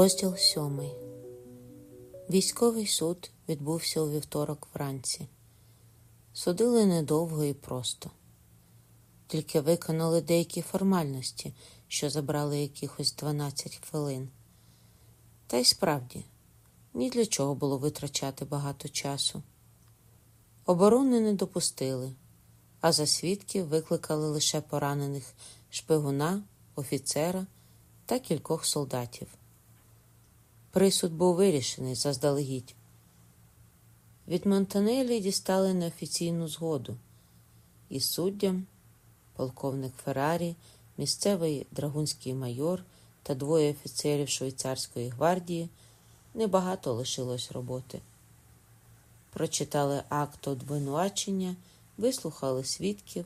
Розділ сьомий. Військовий суд відбувся у вівторок вранці. Судили недовго і просто, тільки виконали деякі формальності, що забрали якихось 12 хвилин. Та й справді, ні для чого було витрачати багато часу. Оборони не допустили, а за свідків викликали лише поранених шпигуна, офіцера та кількох солдатів. Присуд був вирішений заздалегідь. Від Монтанелі дістали неофіційну згоду, і суддям, полковник Феррарі, місцевий драгунський майор та двоє офіцерів швейцарської гвардії небагато лишилось роботи. Прочитали акт обвинувачення, вислухали свідків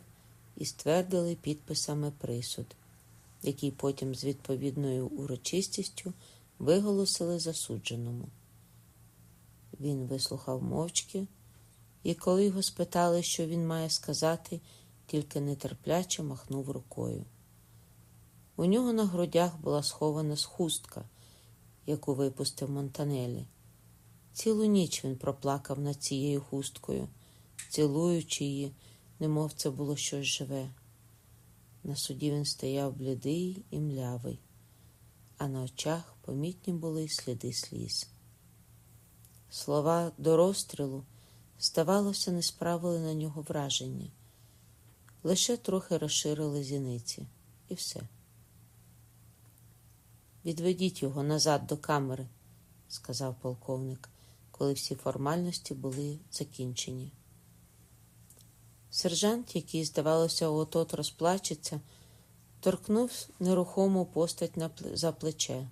і ствердили підписами присуд, який потім з відповідною урочистістю виголосили засудженому. Він вислухав мовчки, і коли його спитали, що він має сказати, тільки нетерпляче махнув рукою. У нього на грудях була схована схустка, яку випустив Монтанелі. Цілу ніч він проплакав над цією хусткою, цілуючи її, немов це було щось живе. На суді він стояв блідий і млявий, а на очах помітні були сліди сліз. Слова до розстрілу, здавалося, не справили на нього враження, лише трохи розширили зіниці, і все. Відведіть його назад до камери, сказав полковник, коли всі формальності були закінчені. Сержант, який, здавалося, от-от розплачеться, торкнув нерухому постать за плече.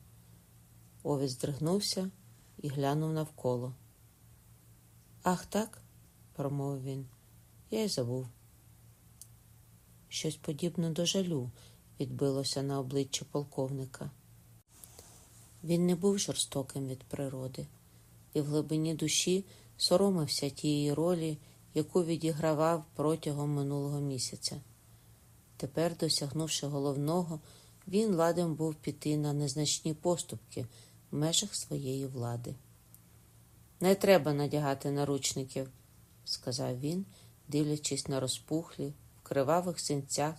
Овець здригнувся і глянув навколо. Ах, так, промовив він, я й забув. Щось подібне до жалю відбилося на обличчі полковника. Він не був жорстоким від природи, і в глибині душі соромився тієї ролі, яку відігравав протягом минулого місяця. Тепер, досягнувши головного, він ладен був піти на незначні поступки в межах своєї влади. Не треба надягати наручників, сказав він, дивлячись на розпухлі, в кривавих синцях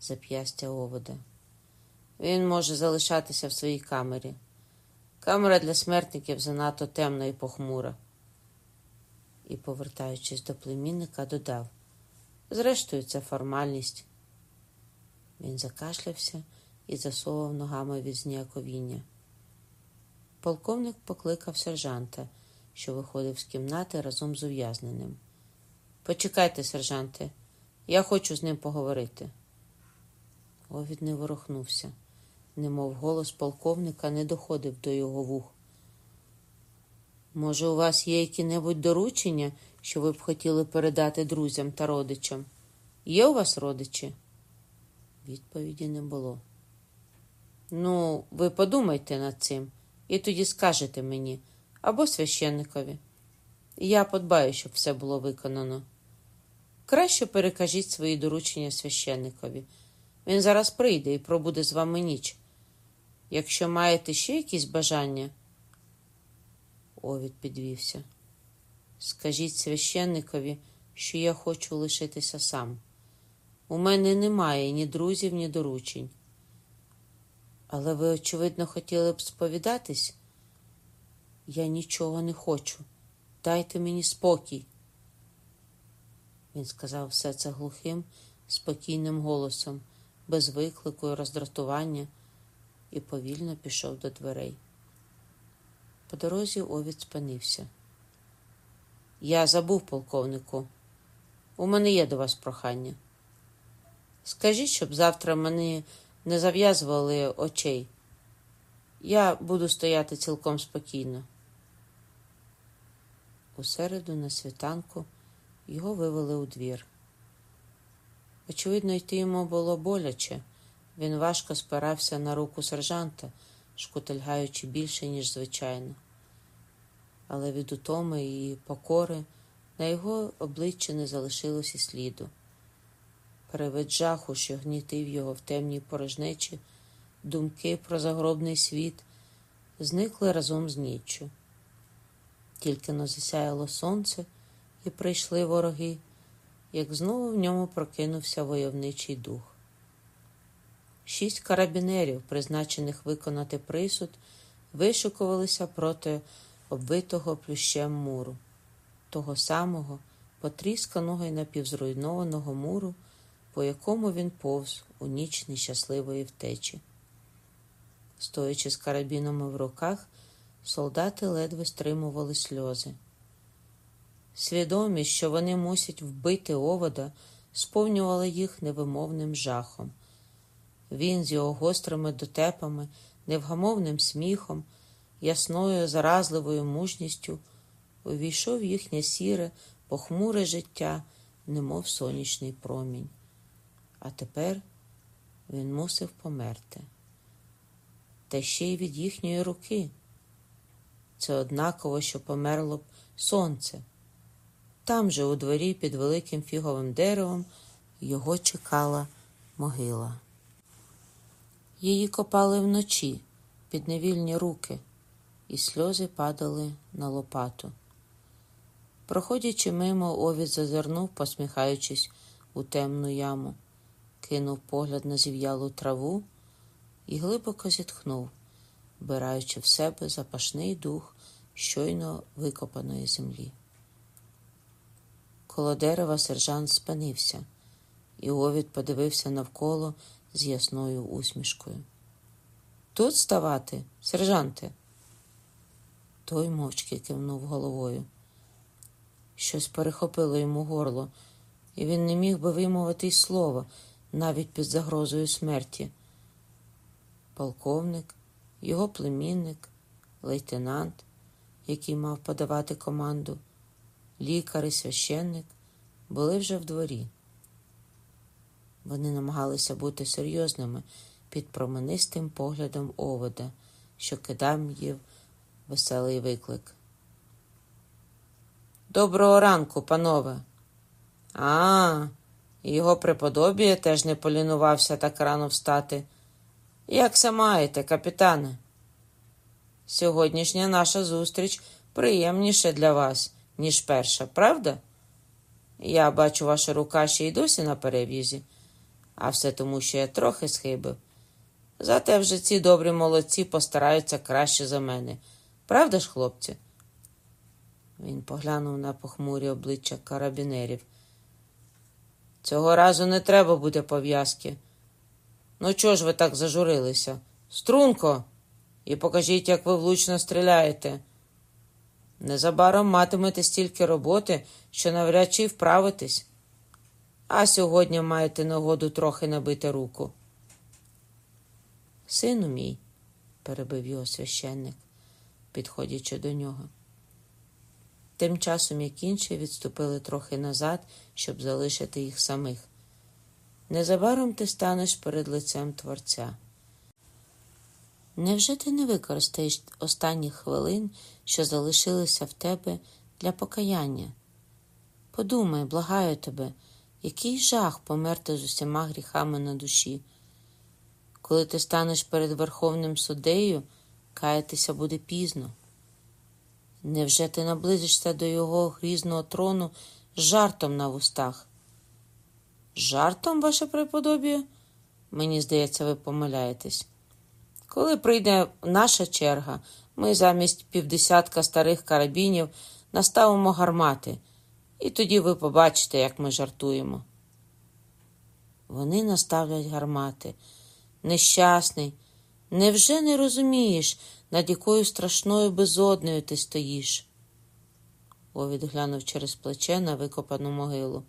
зап'ястя овода. Він може залишатися в своїй камері. Камера для смертників занадто темна і похмура. І, повертаючись до племінника, додав зрештою, це формальність. Він закашлявся і засовував ногами від зніяковіння. Полковник покликав сержанта, що виходив з кімнати разом з ув'язненим. Почекайте, сержанте, я хочу з ним поговорити. Овід не ворухнувся, немов голос полковника не доходив до його вух. Може, у вас є які-небудь доручення, що ви б хотіли передати друзям та родичам? Є у вас родичі? Відповіді не було. Ну, ви подумайте над цим і тоді скажете мені або священникові. Я подбаю, щоб все було виконано. Краще перекажіть свої доручення священникові. Він зараз прийде і пробуде з вами ніч. Якщо маєте ще якісь бажання, Овід підвівся. Скажіть священникові, що я хочу лишитися сам. У мене немає ні друзів, ні доручень. Але ви, очевидно, хотіли б сповідатись? Я нічого не хочу. Дайте мені спокій. Він сказав все це глухим, спокійним голосом, без виклику і роздратування, і повільно пішов до дверей. По дорозі овід спинився. Я забув, полковнику. У мене є до вас прохання. Скажіть, щоб завтра мені не зав'язували очей. Я буду стояти цілком спокійно. У середу на світанку його вивели у двір. Очевидно, йти йому було боляче. Він важко спирався на руку сержанта, шкутильгаючи більше, ніж звичайно. Але від утоми і покори на його обличчі не залишилося сліду. Перевид жаху, що гнітив його в темній порожнечі, думки про загробний світ зникли разом з ніччю. Тільки но засяяло сонце і прийшли вороги, як знову в ньому прокинувся войовничий дух. Шість карабінерів, призначених виконати присуд, вишукувалися проти оббитого плющем муру, того самого потрісканого і напівзруйнованого муру, по якому він повз у ніч нещасливої втечі. Стоячи з карабінами в руках, солдати ледве стримували сльози. Свідомість, що вони мусять вбити овода, сповнювала їх невимовним жахом. Він з його гострими дотепами, невгамовним сміхом, ясною заразливою мужністю увійшов їхнє сіре, похмуре життя, немов сонячний промінь. А тепер він мусив померти. Та ще й від їхньої руки. Це однаково, що померло б сонце. Там же, у дворі під великим фіговим деревом, його чекала могила. Її копали вночі під невільні руки, і сльози падали на лопату. Проходячи мимо, овід зазирнув, посміхаючись у темну яму, кинув погляд на зів'ялу траву і глибоко зітхнув, вбираючи в себе запашний дух щойно викопаної землі. Коло дерева сержант спинився, і овід подивився навколо з ясною усмішкою. Тут ставати, сержанте? Той мовчки кивнув головою. Щось перехопило йому горло, і він не міг би вимовити й слова навіть під загрозою смерті. Полковник, його племінник, лейтенант, який мав подавати команду, лікар і священник були вже в дворі. Вони намагалися бути серйозними під променистим поглядом овода, що кидав їв веселий виклик. Доброго ранку, панове. А, його преподобіє теж не полінувався так рано встати. Як се маєте, капітане? Сьогоднішня наша зустріч приємніша для вас, ніж перша, правда? Я бачу, ваша рука ще й досі на перев'язі, а все тому, що я трохи схибив. Зате вже ці добрі молодці постараються краще за мене. Правда ж, хлопці? Він поглянув на похмурі обличчя карабінерів. Цього разу не треба буде пов'язки. Ну, чого ж ви так зажурилися? Струнко, і покажіть, як ви влучно стріляєте. Незабаром матимете стільки роботи, що навряд чи вправитесь. А сьогодні маєте нагоду трохи набити руку. Сину мій, перебив його священник, підходячи до нього. Тим часом, як інші відступили трохи назад, щоб залишити їх самих. Незабаром ти станеш перед лицем Творця. Невже ти не використаєш останніх хвилин, що залишилися в тебе для покаяння? Подумай, благаю тебе, який жах померти з усіма гріхами на душі. Коли ти станеш перед Верховним суддею, каятися буде пізно. Невже ти наблизишся до його грізного трону з жартом на вустах? Жартом, ваше преподобіє? Мені здається, ви помиляєтесь. Коли прийде наша черга, ми замість півдесятка старих карабінів наставимо гармати, і тоді ви побачите, як ми жартуємо. Вони наставлять гармати. Нещасний, невже не розумієш, над якою страшною безодною ти стоїш? Овід глянув через плече на викопану могилу.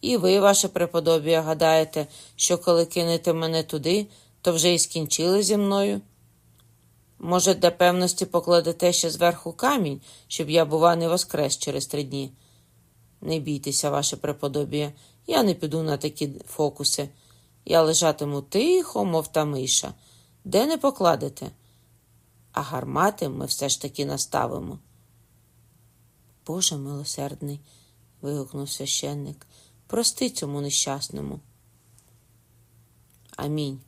І ви, ваше преподобіє, гадаєте, що коли кинете мене туди, то вже й скінчили зі мною? Може, для певності покладете ще зверху камінь, щоб я, бува, не воскрес через три дні? Не бійтеся, ваше преподобіє, я не піду на такі фокуси. Я лежатиму тихо, мов та миша. Де не покладете? А гармати ми все ж таки наставимо. Боже милосердний, вигукнув священник, прости цьому нещасному. Амінь,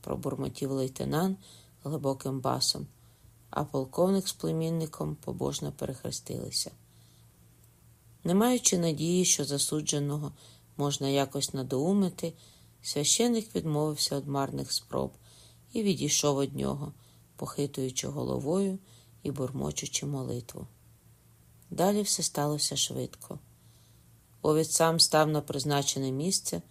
пробурмотів лейтенант глибоким басом. а полковник з племінником побожно перехрестилися. Не маючи надії, що засудженого можна якось надоумити, священик відмовився від марних спроб і відійшов від нього, похитуючи головою і бурмочучи молитву. Далі все сталося швидко. Овід сам став на призначене місце,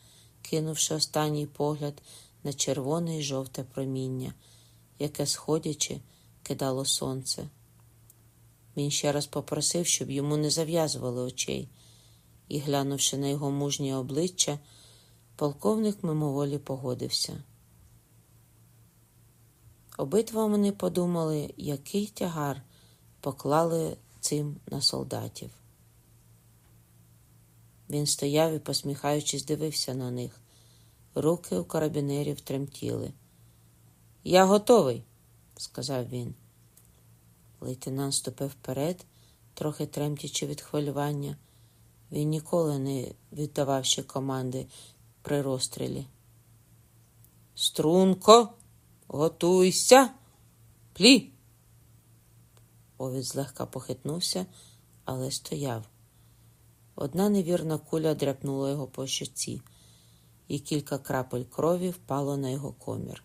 кинувши останній погляд на червоне і жовте проміння, яке, сходячи, кидало сонце. Він ще раз попросив, щоб йому не зав'язували очей, і, глянувши на його мужнє обличчя, полковник мимоволі погодився. Обидва вони подумали, який тягар поклали цим на солдатів. Він стояв і, посміхаючись, дивився на них. Руки у карабінерів тремтіли. Я готовий, сказав він. Лейтенант ступив вперед, трохи тремтячи від хвилювання. Він ніколи не віддавав ще команди при розстрілі. Струнко, готуйся, плі. Овід злегка похитнувся, але стояв. Одна невірна куля дряпнула його по щоці, і кілька крапель крові впало на його комір.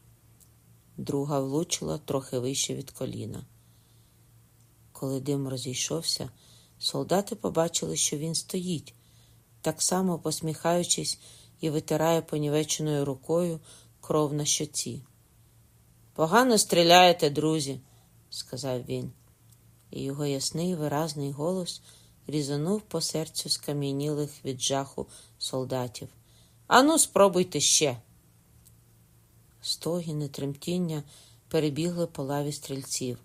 Друга влучила трохи вище від коліна. Коли дим розійшовся, солдати побачили, що він стоїть, так само посміхаючись і витирає понівеченою рукою кров на щоці. Погано стріляєте, друзі, сказав він, і його ясний виразний голос різанув по серцю скам'янілих від жаху солдатів. Ану, спробуйте ще. Стогін і тремтіння перебігли по лаві стрільців.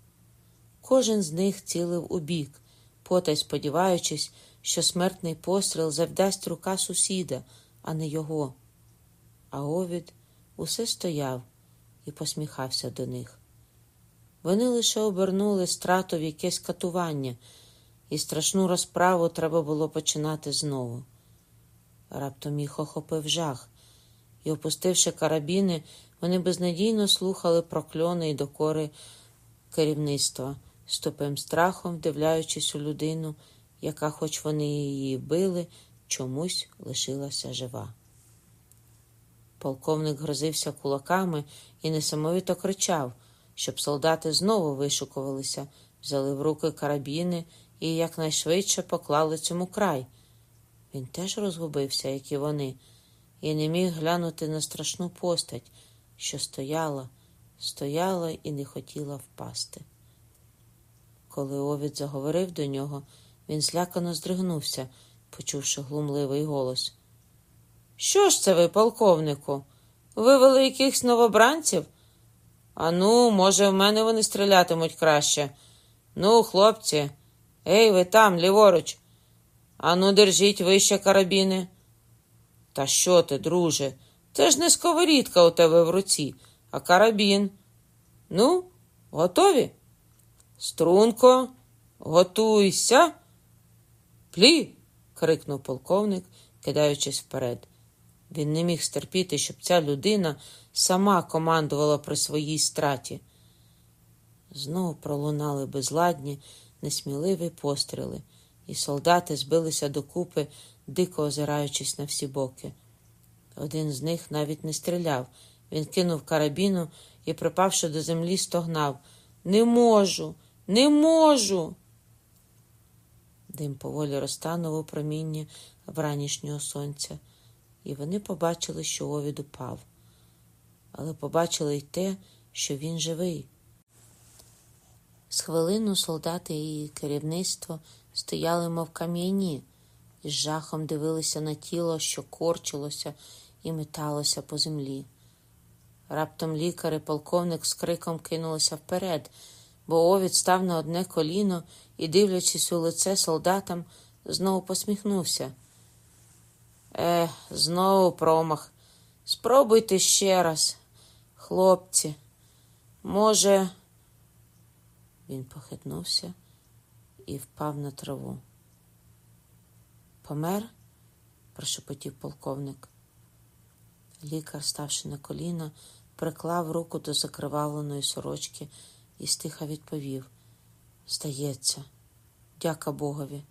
Кожен з них цілив у бік, потай сподіваючись, що смертний постріл завдасть рука сусіда, а не його. А Овід усе стояв і посміхався до них. Вони лише обернули страту в якесь катування, і страшну розправу треба було починати знову. Раптом їх охопив жах, і, опустивши карабіни, вони безнадійно слухали прокльони й докори керівництва, з тупим страхом вдивляючись у людину, яка, хоч вони її били, чомусь лишилася жива. Полковник грозився кулаками і несамовито кричав, щоб солдати знову вишукувалися, взяли в руки карабіни і якнайшвидше поклали цьому край. Він теж розгубився, як і вони, і не міг глянути на страшну постать, що стояла, стояла і не хотіла впасти. Коли Овід заговорив до нього, він злякано здригнувся, почувши глумливий голос. Що ж це ви, полковнику? Вивели якихось новобранців? Ану, може, в мене вони стрілятимуть краще. Ну, хлопці, ей, ви там, ліворуч. Ану, держіть вище карабіни. Та що ти, друже? Це ж не сковорідка у тебе в руці, а карабін. Ну, готові? Струнко, готуйся. Плі. крикнув полковник, кидаючись вперед. Він не міг стерпіти, щоб ця людина сама командувала при своїй страті. Знову пролунали безладні, несміливі постріли, і солдати збилися докупи, дико озираючись на всі боки. Один з них навіть не стріляв. Він кинув карабіну і, припавши до землі, стогнав Не можу, не можу. Дим поволі розтанув у промінні вранішнього сонця і вони побачили, що Овід упав. Але побачили й те, що він живий. З хвилину солдати і керівництво стояли, мов кам'яні, і з жахом дивилися на тіло, що корчилося і металося по землі. Раптом лікар і полковник з криком кинулися вперед, бо Овід став на одне коліно і, дивлячись у лице солдатам, знову посміхнувся. Е, знову промах. Спробуйте ще раз, хлопці. Може, він похитнувся і впав на траву. Помер? прошепотів полковник. Лікар, ставши на коліна, приклав руку до закривавленої сорочки і стиха відповів Здається, дяка Богові.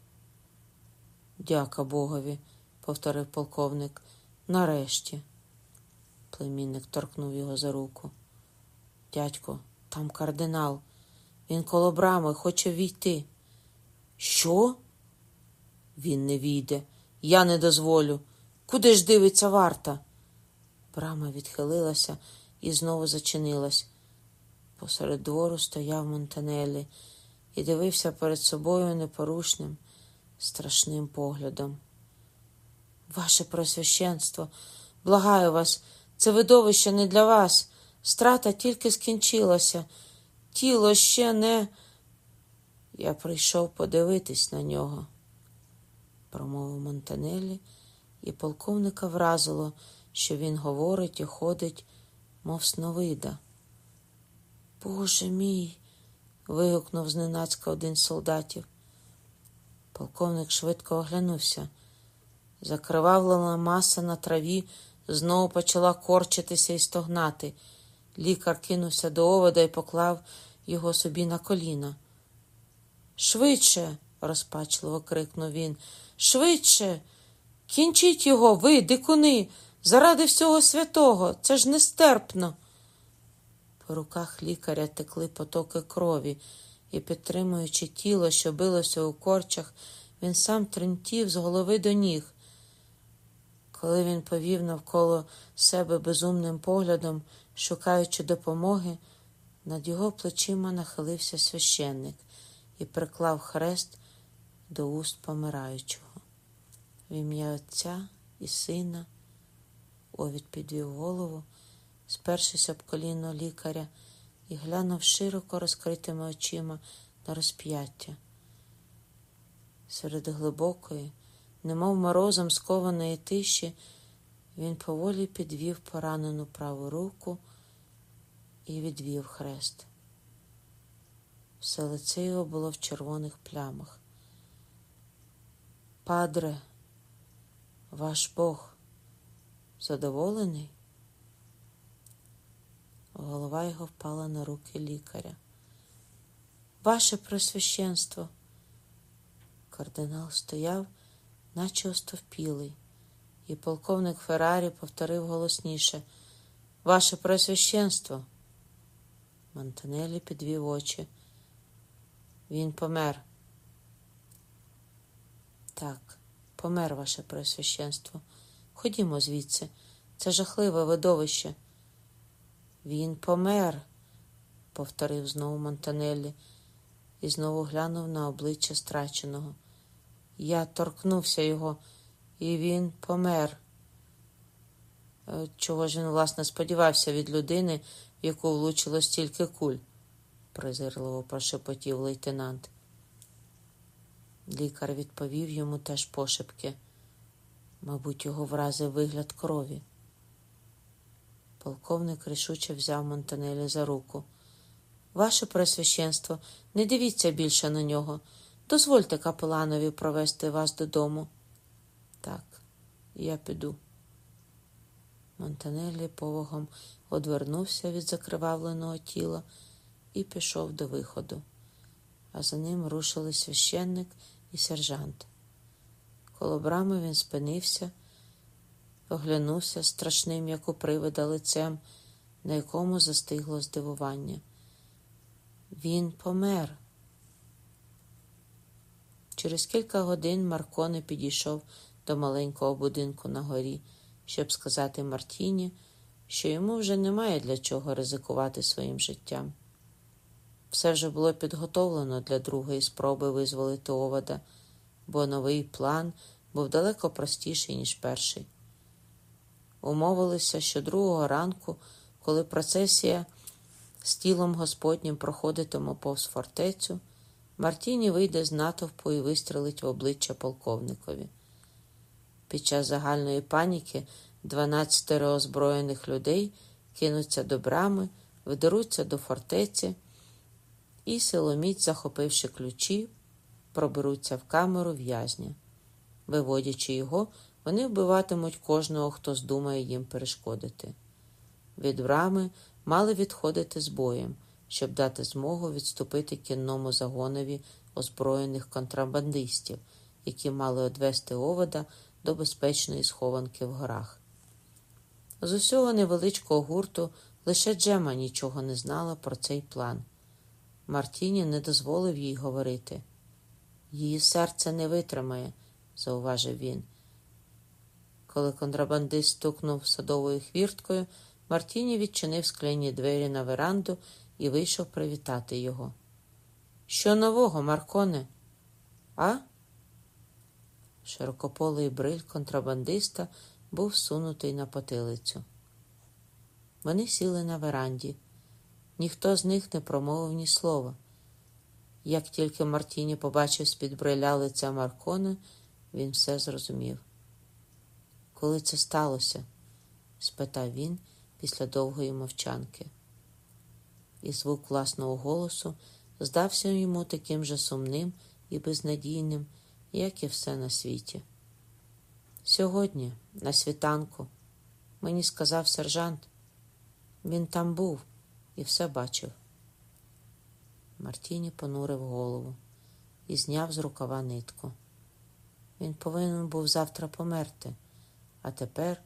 Дяка Богові, повторив полковник. Нарешті. Племінник торкнув його за руку. Дядько, там кардинал. Він коло брами хоче війти. Що? Він не війде. Я не дозволю. Куди ж дивиться варта? Брама відхилилася і знову зачинилась. Посеред двору стояв Монтанелі і дивився перед собою непорушним, страшним поглядом. Ваше Пресвященство, благаю вас, це видовище не для вас. Страта тільки скінчилася. Тіло ще не. Я прийшов подивитись на нього, промовив Монтанелі, і полковника вразило, що він говорить і ходить, мов сновида. Боже мій. вигукнув зненацька один з солдатів. Полковник швидко оглянувся. Закривавлена маса на траві знову почала корчитися і стогнати. Лікар кинувся до овода і поклав його собі на коліна. Швидше, розпачливо крикнув він. Швидше. Кінчіть його, ви, дикуни, заради всього святого. Це ж нестерпно. По руках лікаря текли потоки крові, і, підтримуючи тіло, що билося у корчах, він сам тремтів з голови до ніг. Коли він повів навколо себе безумним поглядом, шукаючи допомоги, над його плечима нахилився священник і приклав хрест до уст помираючого. В ім'я Отця і Сина Овід підвів голову, спершись об коліно лікаря, і глянув широко розкритими очима на розп'яття. Серед глибокої, немов морозом скованої тиші, він поволі підвів поранену праву руку і відвів хрест. Все лице його було в червоних плямах. Падре, ваш Бог задоволений? Голова його впала на руки лікаря. Ваше Пресвященство! Кардинал стояв, наче остовпілий, і полковник Феррарі повторив голосніше Ваше Пресвященство! Монтанелі підвів очі. Він помер. Так, помер ваше Пресвященство. Ходімо звідси. Це жахливе видовище. Він помер, повторив знову Монтанеллі і знову глянув на обличчя страченого. Я торкнувся його, і він помер. Е, чого ж він, власне, сподівався від людини, в яку влучило стільки куль? презирливо прошепотів лейтенант. Лікар відповів йому теж пошепки. Мабуть, його вразив вигляд крові. Полковник рішуче взяв Монтанелі за руку. Ваше Пресвященство, не дивіться більше на нього. Дозвольте капеланові провести вас додому. Так, я піду. Монтанелі повагом одвернувся від закривавленого тіла і пішов до виходу, а за ним рушили священник і сержант. Коло брами він спинився, оглянувся страшним, як у привида лицем, на якому застигло здивування. Він помер. Через кілька годин Марконе підійшов до маленького будинку на горі, щоб сказати Мартіні, що йому вже немає для чого ризикувати своїм життям. Все вже було підготовлено для другої спроби визволити овода, бо новий план був далеко простіший, ніж перший. Умовилися, що другого ранку, коли процесія з тілом Господнім проходитиме повз фортецю, Мартіні вийде з натовпу і вистрелить в обличчя полковникові. Під час загальної паніки дванадцятеро озброєних людей кинуться до брами, вдеруться до фортеці і силоміць, захопивши ключі, проберуться в камеру в'язня. Виводячи його, вони вбиватимуть кожного, хто здумає їм перешкодити. Від брами мали відходити з боєм, щоб дати змогу відступити кінному загонові озброєних контрабандистів, які мали одвести овода до безпечної схованки в горах. З усього невеличкого гурту лише Джема нічого не знала про цей план. Мартіні не дозволив їй говорити. Її серце не витримає, зауважив він. Коли контрабандист стукнув садовою хвірткою, Мартіні відчинив скляні двері на веранду і вийшов привітати його. Що нового, Марконе? А? Широкополий бриль контрабандиста був сунутий на потилицю. Вони сіли на веранді. Ніхто з них не промовив ні слова. Як тільки Мартіні побачив з-під бриля лиця Маркона, він все зрозумів. Коли це сталося? спитав він після довгої мовчанки. І звук власного голосу здався йому таким же сумним і безнадійним, як і все на світі. Сьогодні, на світанку, мені сказав сержант, він там був і все бачив. Мартіні понурив голову і зняв з рукава нитку. Він повинен був завтра померти, а тепер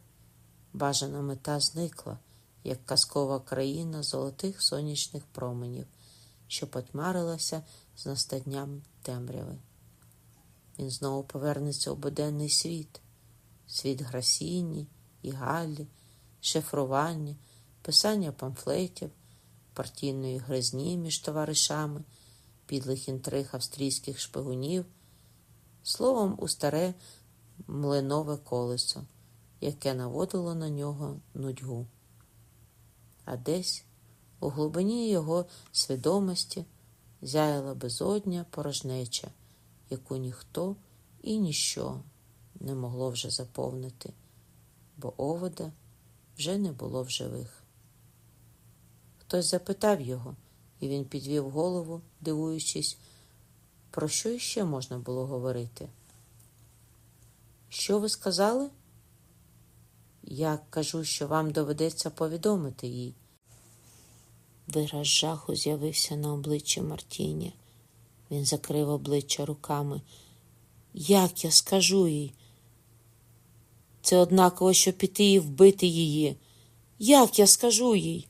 бажана мета зникла, як казкова країна золотих сонячних променів, що потьмарилася з настанням темряви. Він знову повернеться у буденний світ, світ Грасіні і Галлі, шифрування, писання памфлетів, партійної гризні між товаришами, підлих інтриг австрійських шпигунів, словом, у старе млинове колесо, яке наводило на нього нудьгу. А десь у глибині його свідомості зяяла безодня порожнеча, яку ніхто і ніщо не могло вже заповнити, бо овода вже не було в живих. Хтось запитав його, і він підвів голову, дивуючись, про що іще можна було говорити. Що ви сказали? Я кажу, що вам доведеться повідомити їй. Вираз жаху з'явився на обличчі Мартіні. Він закрив обличчя руками. Як я скажу їй? Це однаково, що піти і вбити її. Як я скажу їй?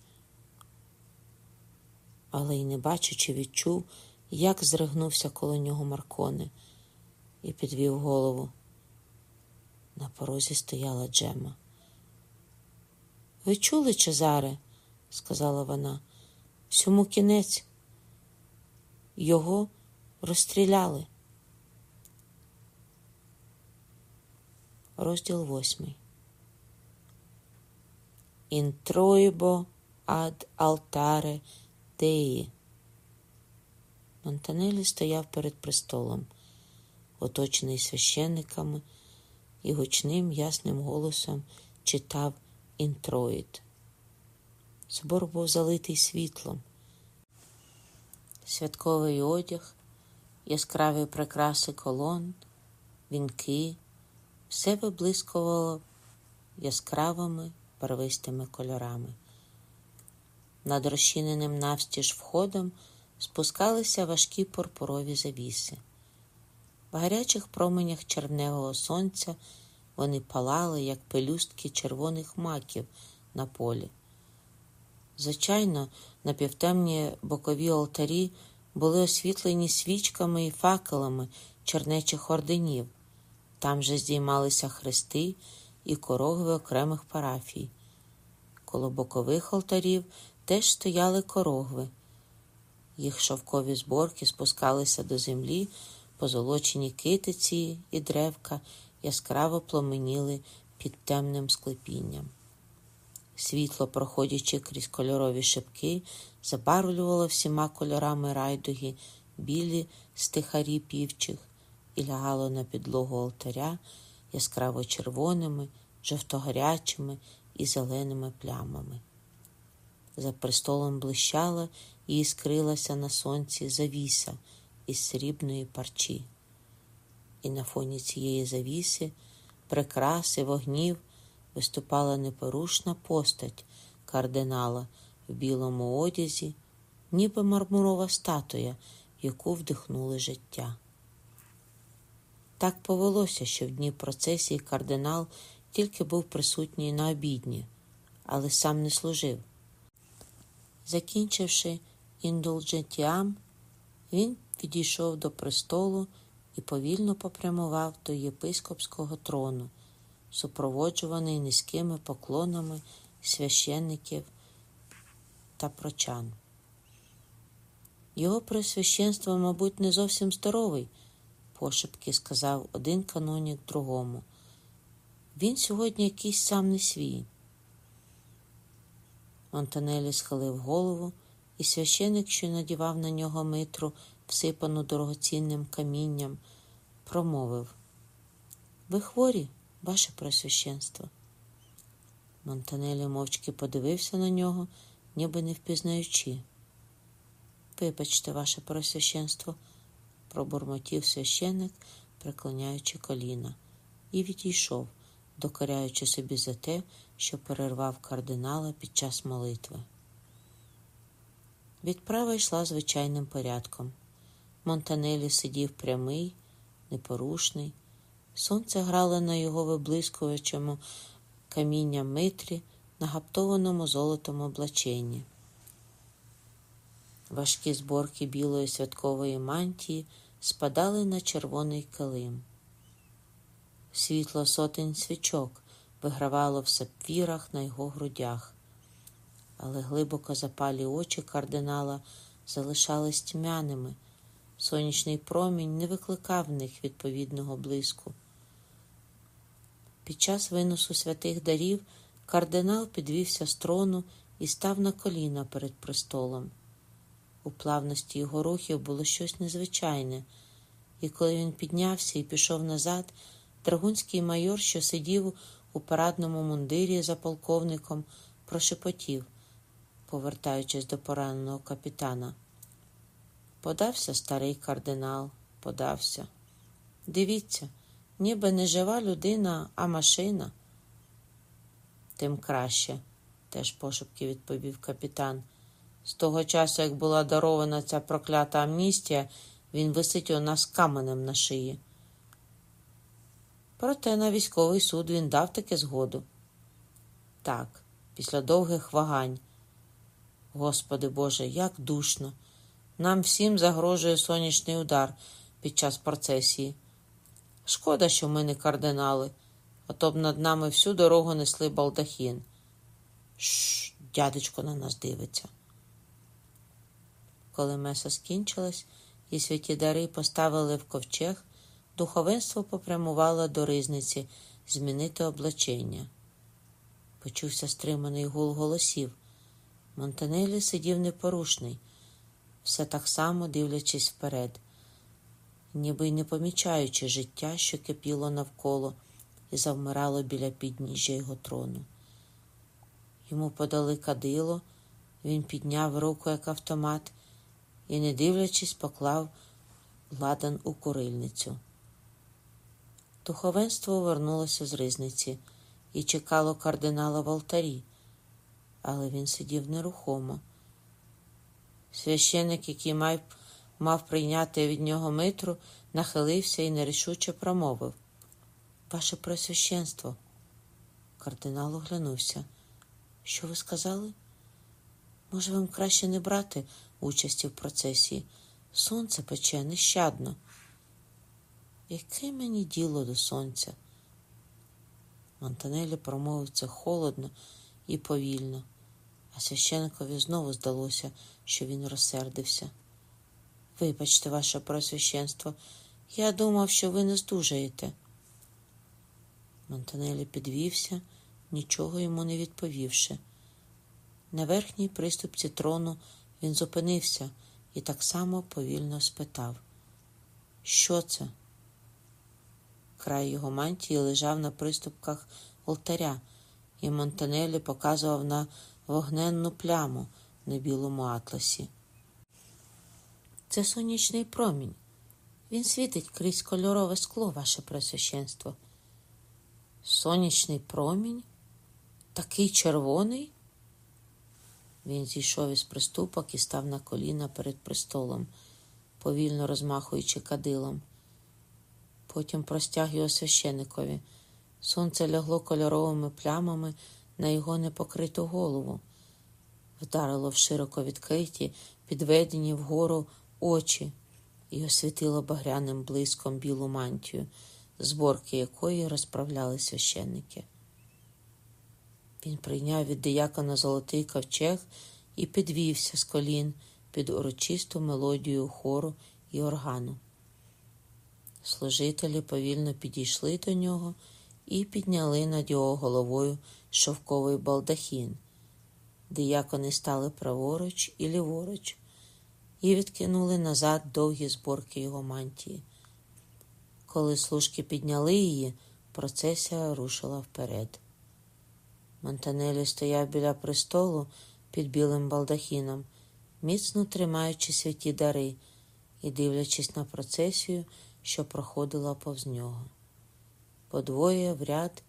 але й не бачачи, відчув, як зригнувся коло нього Марконе і підвів голову. На порозі стояла Джема. Ви чули, Чезаре? сказала вона. Всьому кінець. Його розстріляли. Розділ восьмий. Інтроїбо ад алтаре Теї. Монтанелі стояв перед престолом, оточений священниками, і гучним ясним голосом читав інтроїд. Собор був залитий світлом, святковий одяг, яскраві прикраси колон, вінки, все виблискувало яскравими барвистими кольорами. Над розчиненим навстіж входом спускалися важкі пурпурові завіси. В гарячих променях червневого сонця вони палали, як пелюстки червоних маків на полі. Звичайно, напівтемні бокові алтарі були освітлені свічками і факелами чернечих орденів. Там же здіймалися хрести і корогви окремих парафій. Коло бокових алтарів теж стояли корогви. Їх шовкові зборки спускалися до землі, позолочені китиці і древка яскраво пломеніли під темним склепінням. Світло, проходячи крізь кольорові шипки, забарвлювало всіма кольорами райдуги білі стихарі півчих і лягало на підлогу алтаря яскраво червоними, жовтогарячими і зеленими плямами. За престолом блищала і іскрилася на сонці завіса із срібної парчі. І на фоні цієї завіси, прикраси вогнів, виступала непорушна постать кардинала в білому одязі, ніби мармурова статуя, яку вдихнули життя. Так повелося, що в дні процесії кардинал тільки був присутній на обідні, але сам не служив. Закінчивши індулджентіам, він підійшов до престолу і повільно попрямував до єпископського трону, супроводжуваний низькими поклонами священників та прочан. Його пресвященство, мабуть, не зовсім здоровий, пошепки сказав один канонік другому. Він сьогодні якийсь сам не свій. Монтанелі схилив голову, і священик, що надівав на нього митру, всипану дорогоцінним камінням, промовив Ви хворі, ваше пресвященство. Монтанелі мовчки подивився на нього, ніби не впізнаючи. Вибачте, ваше пресвященство, пробурмотів священник, преклоняючи коліна, і відійшов, докоряючи собі за те, що перервав кардинала під час молитви. Відправа йшла звичайним порядком. Монтанелі сидів прямий, непорушний. Сонце грало на його виблискуючому камінням митрі, на гаптованому золотому облаченні. Важкі зборки білої святкової мантії спадали на червоний килим. Світло сотень свічок вигравало в сапфірах на його грудях, але глибоко запалі очі кардинала залишались тьмяними. Сонячний промінь не викликав в них відповідного блиску. Під час виносу святих дарів кардинал підвівся з трону і став на коліна перед престолом. У плавності його рухів було щось незвичайне, і коли він піднявся і пішов назад, драгунський майор, що сидів у парадному мундирі за полковником, прошепотів, повертаючись до пораненого капітана. Подався старий кардинал, подався. Дивіться, ніби не жива людина, а машина. Тим краще, теж пошепки відповів капітан. З того часу, як була дарована ця проклята амністія, він висить у нас каменем на шиї. Проте на військовий суд він дав таке згоду. Так, після довгих вагань. Господи Боже, як душно! Нам всім загрожує сонячний удар під час процесії. Шкода, що ми не кардинали, а то б над нами всю дорогу несли балдахін. Шш, дядечко на нас дивиться. Коли меса скінчилась і святі дари поставили в ковчег, духовенство попрямувало до ризниці змінити облачення. Почувся стриманий гул голосів. Монтанелі сидів непорушний, все так само дивлячись вперед, ніби й не помічаючи життя, що кипіло навколо і завмирало біля підніжжя його трону. Йому подали кадило, він підняв руку як автомат і, не дивлячись, поклав ладан у курильницю. Духовенство вернулося з ризниці і чекало кардинала в алтарі, але він сидів нерухомо. Священик, який мав, мав прийняти від нього митру, нахилився і нерішуче промовив Ваше Пресвященство. Кардинал оглянувся. Що ви сказали? Може, вам краще не брати участі в процесії? Сонце пече нещадно. Яке мені діло до сонця? Монтанелі промовив це холодно і повільно, а священникові знову здалося, що він розсердився. Вибачте, ваше просвященство, я думав, що ви не здужаєте. Монтанелі підвівся, нічого йому не відповівши. На верхній приступці трону він зупинився і так само повільно спитав, що це? Край його мантії лежав на приступках алтаря, і Монтанелі показував на вогненну пляму на білому атласі. Це сонячний промінь. Він світить крізь кольорове скло, ваше пресвященство. Сонячний промінь? Такий червоний? Він зійшов із приступок і став на коліна перед престолом, повільно розмахуючи кадилом. Потім простяг його священикові. Сонце лягло кольоровими плямами на його непокриту голову, вдарило в широко відкриті, підведені вгору очі і освітило багряним блиском білу мантію, зборки якої розправляли священники. Він прийняв від диякона золотий ковчег і підвівся з колін під урочисту мелодію хору і органу. Служителі повільно підійшли до нього і підняли над його головою шовковий балдахін. Диякони стали праворуч і ліворуч і відкинули назад довгі зборки його мантії. Коли служки підняли її, процесія рушила вперед. Монтанелі стояв біля престолу під білим балдахіном, міцно тримаючи святі дари і дивлячись на процесію, що проходила повз нього. Подвоє в ряд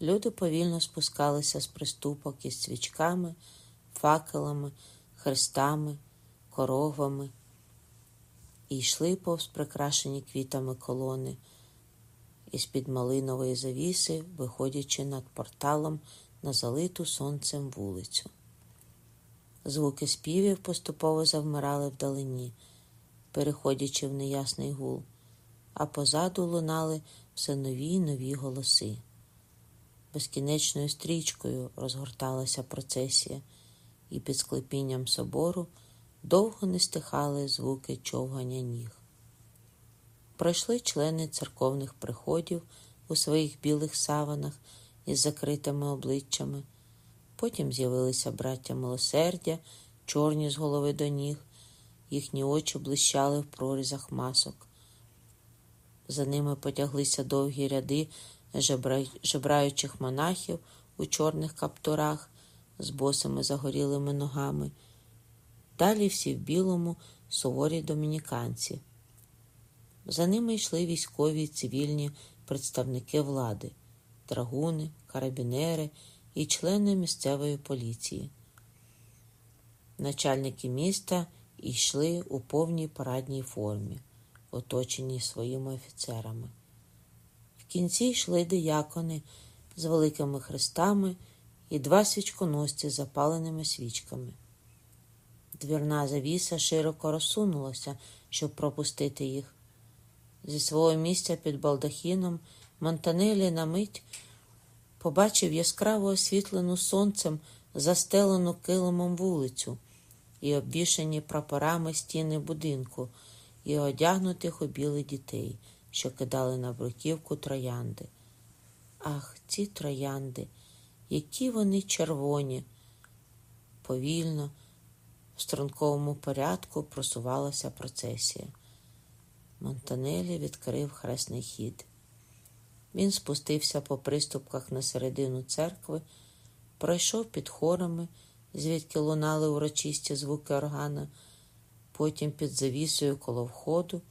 люди повільно спускалися з приступок із свічками, факелами, хрестами, коровами і йшли повз прикрашені квітами колони, із під малинової завіси, виходячи над порталом на залиту сонцем вулицю. Звуки співів поступово завмирали вдалині, переходячи в неясний гул, а позаду лунали все нові й нові голоси. Безкінечною стрічкою розгорталася процесія, і під склепінням собору довго не стихали звуки човгання ніг. Пройшли члени церковних приходів у своїх білих саванах із закритими обличчями. Потім з'явилися браття милосердя, чорні з голови до ніг, їхні очі блищали в прорізах масок. За ними потяглися довгі ряди жебраючих монахів у чорних каптурах з босими загорілими ногами. Далі всі в білому суворі домініканці. За ними йшли військові цивільні представники влади драгуни, карабінери і члени місцевої поліції. Начальники міста йшли у повній парадній формі, оточені своїми офіцерами. Кінці йшли диякони з великими хрестами і два свічконосці з запаленими свічками. Двірна завіса широко розсунулася, щоб пропустити їх. Зі свого місця під балдахіном Монтанелі на мить побачив яскраво освітлену сонцем застелену килимом вулицю і обвішані прапорами стіни будинку, і одягнутих у білі дітей, що кидали на бруківку троянди. Ах, ці троянди, які вони червоні! Повільно, в струнковому порядку просувалася процесія. Монтанелі відкрив хресний хід. Він спустився по приступках на середину церкви, пройшов під хорами, звідки лунали урочисті звуки органа, потім під завісою коло входу,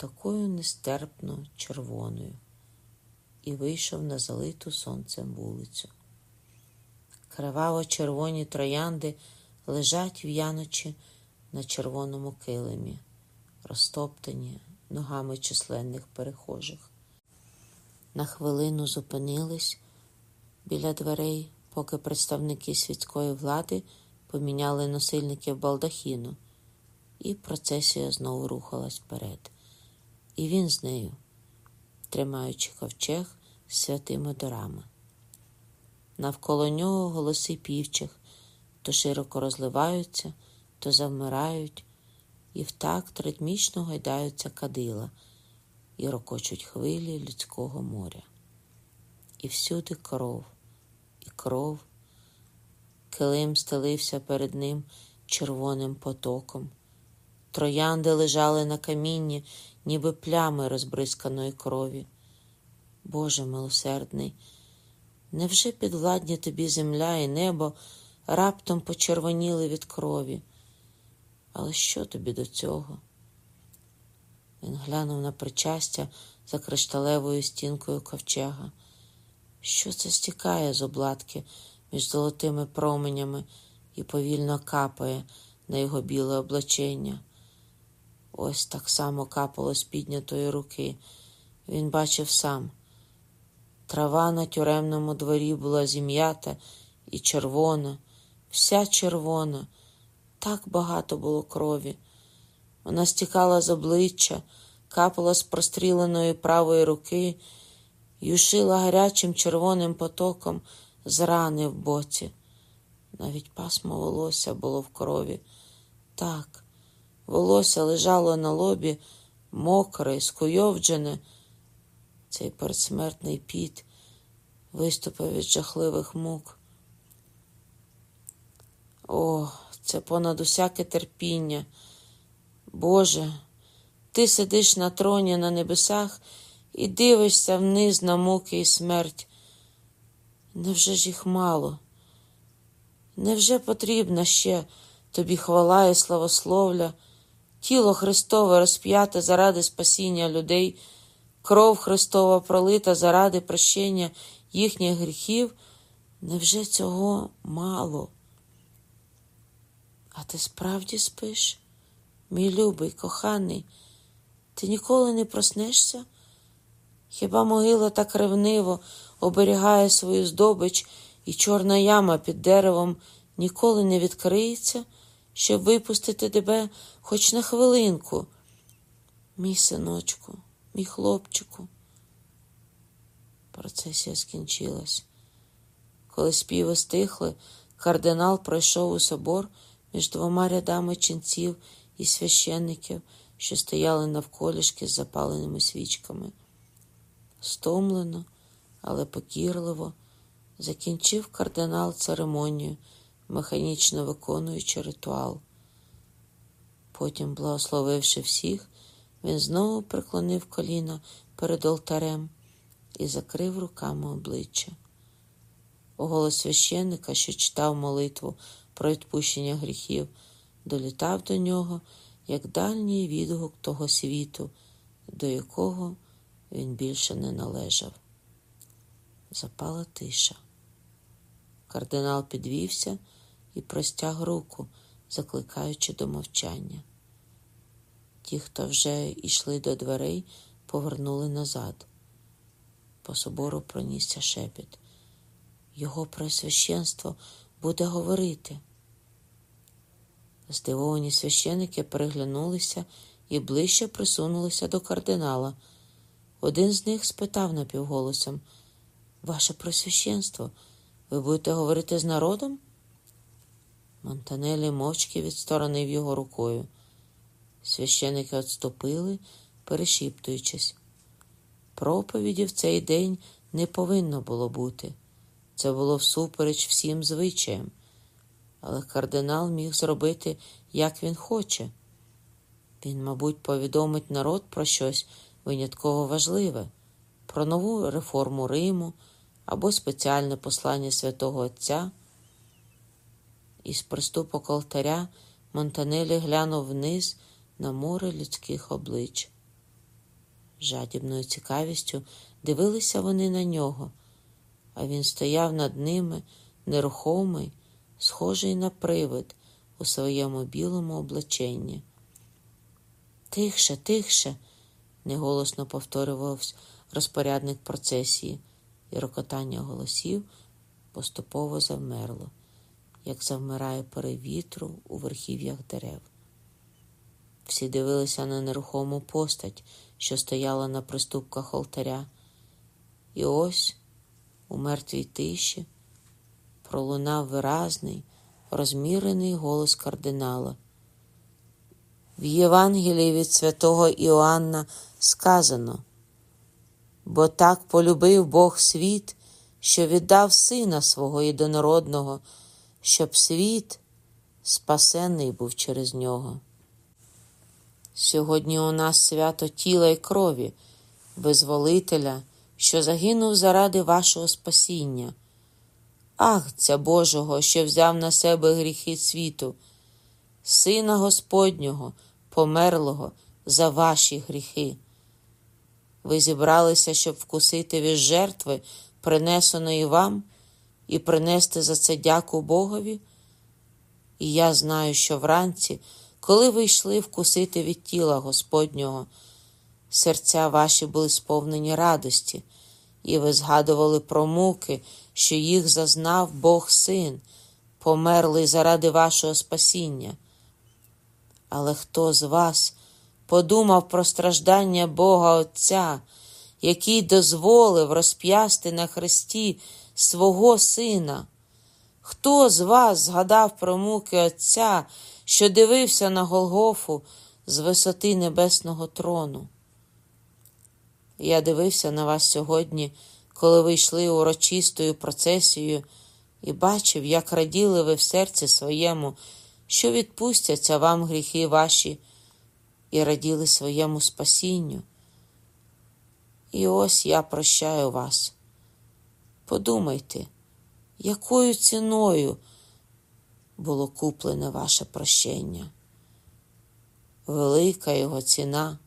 такою нестерпно червоною, і вийшов на залиту сонцем вулицю. Криваво червоні троянди лежать в'яночі на червоному килимі, розтоптані ногами численних перехожих на хвилину зупинились біля дверей, поки представники світської влади поміняли носильників балдахіну, і процесія знову рухалась вперед. І він з нею, тримаючи ковчег з святими дарами. Навколо нього голоси півчих то широко розливаються, то завмирають, і в такт ритмічно гайдаються кадила і рокочуть хвилі людського моря. І всюди кров, і кров. Килим стелився перед ним червоним потоком. Троянди лежали на камінні, ніби плями розбризканої крові. Боже милосердний, невже підвладні тобі земля і небо раптом почервоніли від крові? Але що тобі до цього? Він глянув на причастя за кришталевою стінкою ковчега. Що це стікає з обладки між золотими променями і повільно капає на його біле облачення. Ось так само капало з піднятої руки. Він бачив сам. Трава на тюремному дворі була зім'ята і червона, вся червона, так багато було крові. Вона стікала з обличчя, капала з простріленої правої руки і ушила гарячим червоним потоком з рани в боці. Навіть пасмо волосся було в крові. Так, волосся лежало на лобі, мокре, скуйовджене. Цей передсмертний піт виступив від жахливих мук. О, це понад усяке терпіння. Боже, ти сидиш на троні на небесах і дивишся вниз на муки і смерть. Невже ж їх мало? Невже потрібна ще тобі хвала і славословля, тіло Христове розп'яте заради спасіння людей, кров Христова пролита заради прощення їхніх гріхів? Невже цього мало? А ти справді спиш, мій любий, коханий, ти ніколи не проснешся? Хіба могила так ревниво оберігає свою здобич, і чорна яма під деревом ніколи не відкриється, щоб випустити тебе хоч на хвилинку, мій синочку, мій хлопчику. Процесія скінчилась. Коли співи стихли, кардинал пройшов у собор між двома рядами ченців і священників, що стояли навколішки з запаленими свічками. Стомлено, але покірливо закінчив кардинал церемонію, механічно виконуючи ритуал. Потім, благословивши всіх, він знову приклонив коліна перед алтарем і закрив руками обличчя. Голос священника, що читав молитву про відпущення гріхів, долітав до нього, як дальній відгук того світу, до якого він більше не належав. Запала тиша. Кардинал підвівся і простяг руку, закликаючи до мовчання. Ті, хто вже йшли до дверей, повернули назад. По собору пронісся шепіт. Його пресвященство буде говорити. Здивовані священики переглянулися і ближче присунулися до кардинала. Один з них спитав напівголосом Ваше просвященство, ви будете говорити з народом? Монтанелі мовчки відсторонив його рукою. Священики відступили, перешіптуючись. Проповіді в цей день не повинно було бути. Це було всупереч всім звичаям, але кардинал міг зробити, як він хоче. Він, мабуть, повідомить народ про щось винятково важливе, про нову реформу Риму або спеціальне послання святого Отця. Із приступок алтаря Монтанелі глянув вниз на море людських облич. Жадібною цікавістю дивилися вони на нього, а він стояв над ними нерухомий, схожий на привид у своєму білому облаченні. Тихше, тихше, неголосно повторювався розпорядник процесії, і рокотання голосів поступово завмерло, як завмирає порив вітру у верхів'ях дерев. Всі дивилися на нерухому постать, що стояла на приступках алтаря, і ось у мертвій тиші пролунав виразний, розмірений голос кардинала. В Євангелії від святого Іоанна сказано, бо так полюбив Бог світ, що віддав Сина свого єдинородного, щоб світ спасенний був через нього. Сьогодні у нас свято тіла й крові, визволителя, що загинув заради вашого спасіння. Агця Божого, що взяв на себе гріхи світу, Сина Господнього, померлого за ваші гріхи. Ви зібралися, щоб вкусити від жертви, принесеної вам, і принести за це дяку Богові? І я знаю, що вранці, коли ви йшли вкусити від тіла Господнього, серця ваші були сповнені радості, і ви згадували про муки, що їх зазнав Бог син, померлий заради вашого спасіння. Але хто з вас подумав про страждання Бога Отця, який дозволив розп'ясти на хресті свого Сина? Хто з вас згадав про муки Отця, що дивився на Голгофу з висоти небесного трону? Я дивився на вас сьогодні, коли ви йшли урочистою процесією, і бачив, як раділи ви в серці своєму, що відпустяться вам гріхи ваші, і раділи своєму спасінню. І ось я прощаю вас. Подумайте, якою ціною було куплене ваше прощення? Велика його ціна.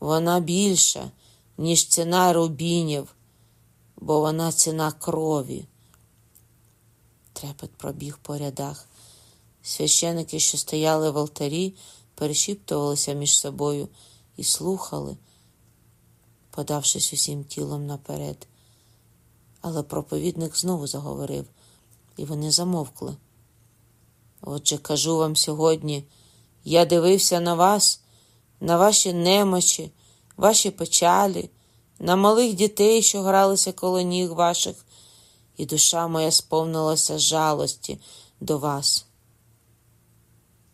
Вона більша, ніж ціна рубінів, бо вона ціна крові. Трепет пробіг по рядах. Священики, що стояли в алтарі, перешіптувалися між собою і слухали, подавшись усім тілом наперед. Але проповідник знову заговорив, і вони замовкли. Отже, кажу вам сьогодні, я дивився на вас, на ваші немочі, ваші печалі, на малих дітей, що гралися коло ніг ваших, і душа моя сповнилася жалості до вас,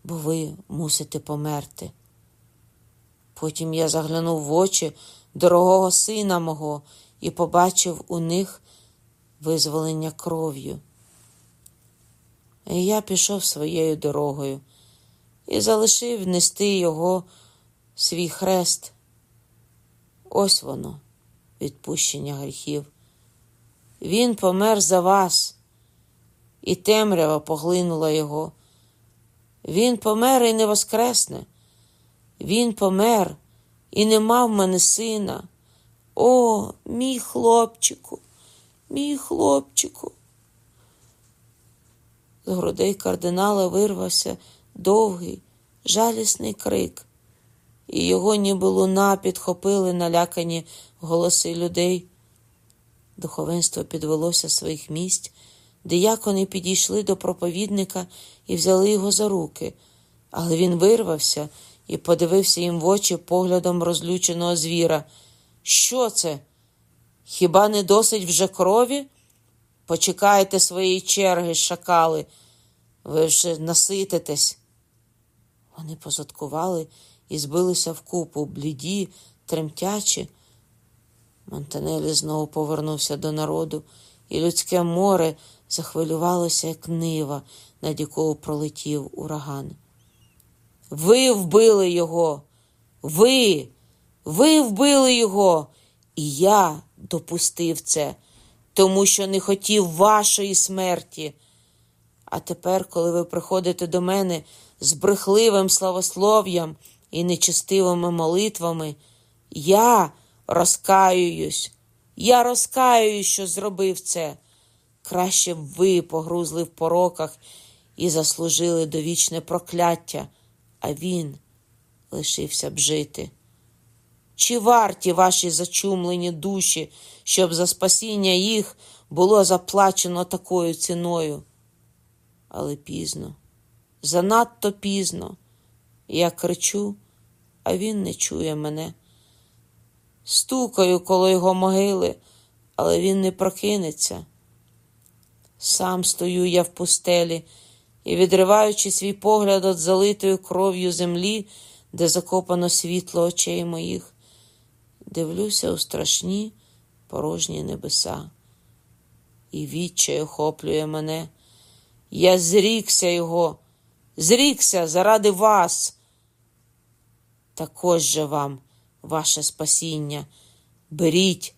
бо ви мусите померти. Потім я заглянув в очі дорогого сина мого і побачив у них визволення кров'ю. Я пішов своєю дорогою і залишив нести його свій хрест. Ось воно, відпущення гріхів. Він помер за вас, і темрява поглинула його. Він помер і не воскресне. Він помер і не мав мене сина. О, мій хлопчику, мій хлопчику. З грудей кардинала вирвався довгий, жалісний крик, і його ніби луна підхопили налякані голоси людей. Духовенство підвелося своїх місць, диякони підійшли до проповідника і взяли його за руки, але він вирвався і подивився їм в очі поглядом розлюченого звіра. Що це? Хіба не досить вже крові? Почекайте своєї черги, шакали, ви вже насититесь. Вони позадкували і збилися вкупу, бліді, тремтячі. Монтанелі знову повернувся до народу, і людське море захвилювалося, як нива, над якою пролетів ураган. Ви вбили його, ви, ви вбили його, і я допустив це, тому що не хотів вашої смерті. А тепер, коли ви приходите до мене з брехливим славослов'ям і нечестивими молитвами, я розкаююсь, я розкаююсь, що зробив це. Краще б ви погрузли в пороках і заслужили довічне прокляття, а він лишився б жити. Чи варті ваші зачумлені душі, щоб за спасіння їх було заплачено такою ціною? Але пізно, занадто пізно. Я кричу, а він не чує мене. Стукаю коло його могили, але він не прокинеться. Сам стою я в пустелі і, відриваючи свій погляд від залитої кров'ю землі, де закопано світло очей моїх, дивлюся у страшні порожні небеса. І відчай охоплює мене. Я зрікся його, зрікся заради вас. Також же вам ваше спасіння. Беріть,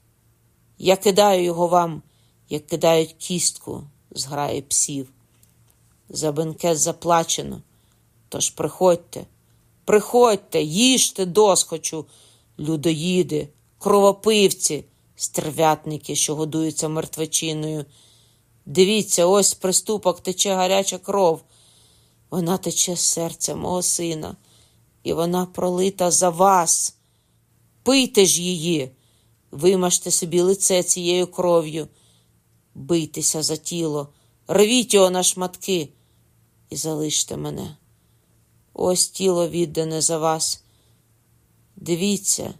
я кидаю його вам, як кидають кістку з граї псів. За бенкет заплачено. Тож приходьте, приходьте, їжте досхочу, людоїди, кровопивці, стерв'ятники, що годуються мертвечиною. Дивіться, ось приступок тече гаряча кров. Вона тече з мого сина, і вона пролита за вас. Пийте ж її, вимажте собі лице цією кров'ю, бийтеся за тіло, рвіть його на шматки і залиште мене. Ось тіло віддане за вас. Дивіться,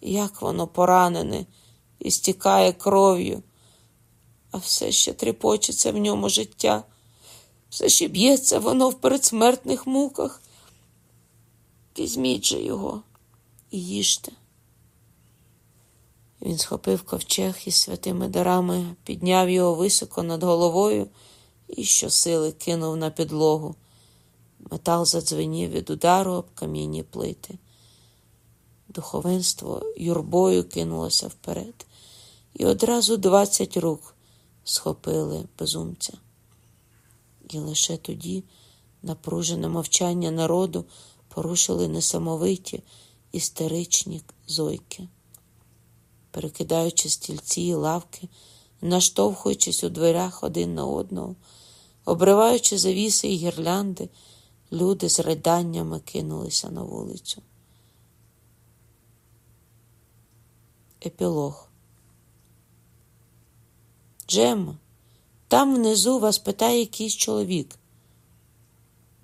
як воно поранене і стікає кров'ю, а все ще тріпочеться в ньому життя, все ще б'ється воно в передсмертних муках. Візьміть же його і їжте. Він схопив ковчег із святими дарами, підняв його високо над головою і щосили кинув на підлогу. Метал задзвенів від удару об кам'яні плити. Духовенство юрбою кинулося вперед, і одразу двадцять рук схопили безумця. І лише тоді напружене мовчання народу порушили несамовиті істеричні зойки. Перекидаючи стільці і лавки, наштовхуючись у дверях один на одного, обриваючи завіси і гірлянди, люди з риданнями кинулися на вулицю. Епілог. Джемма, там внизу вас питає якийсь чоловік.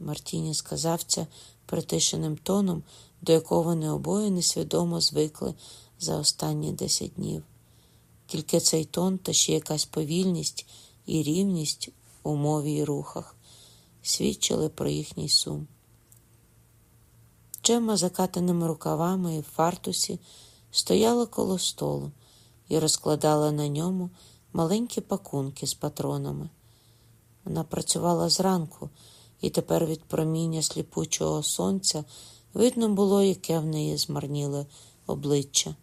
Мартіні сказав це притишеним тоном, до якого вони обоє несвідомо звикли за останні десять днів. Тільки цей тон та ще якась повільність і рівність у мові і рухах свідчили про їхній сум. Джемма закатаними рукавами і в фартусі стояла коло столу і розкладала на ньому маленькі пакунки з патронами. Вона працювала зранку, і тепер від проміння сліпучого сонця видно було, яке в неї змарніле обличчя.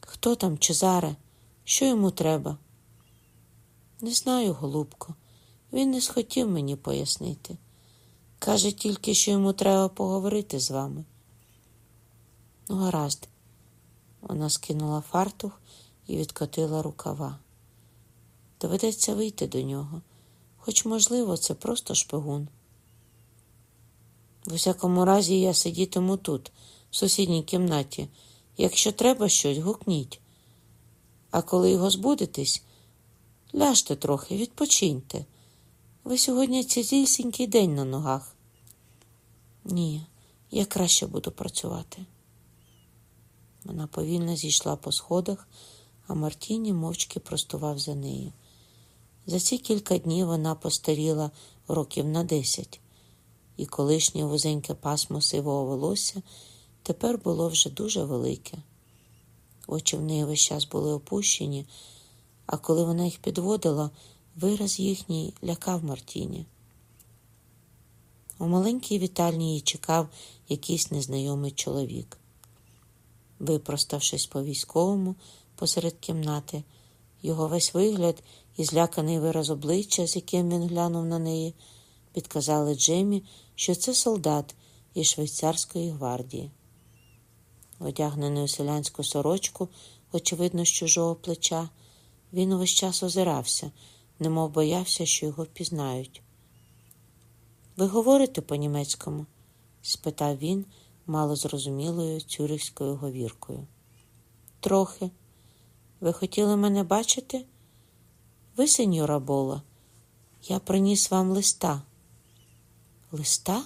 Хто там, Чезаре? Що йому треба? Не знаю, голубко. Він не схотів мені пояснити. Каже тільки, що йому треба поговорити з вами. Ну, гаразд. Вона скинула фартух і відкотила рукава. Доведеться вийти до нього, хоч, можливо, це просто шпигун. В усякому разі, я сидітиму тут, в сусідній кімнаті. Якщо треба щось, гукніть. А коли його збудетесь, ляжте трохи, відпочиньте. Ви сьогодні цілісінький день на ногах. Ні, я краще буду працювати. Вона повільно зійшла по сходах, а Мартіні мовчки простував за нею. За ці кілька днів вона постаріла років на десять, і колишнє вузеньке пасмо сивого волосся тепер було вже дуже велике. Очі в неї весь час були опущені, а коли вона їх підводила, вираз їхній лякав Мартіні. У маленькій вітальні її чекав якийсь незнайомий чоловік. Випроставшись по військовому посеред кімнати, його весь вигляд і зляканий вираз обличчя, з яким він глянув на неї, підказали Джемі, що це солдат із швейцарської гвардії. Одягнений у селянську сорочку, очевидно, з чужого плеча, він увесь час озирався, немов боявся, що його впізнають. Ви говорите по-німецькому? спитав він мало зрозумілою цюрихською говіркою. Трохи. Ви хотіли мене бачити? Ви, сеньора Бола, я приніс вам листа. Листа?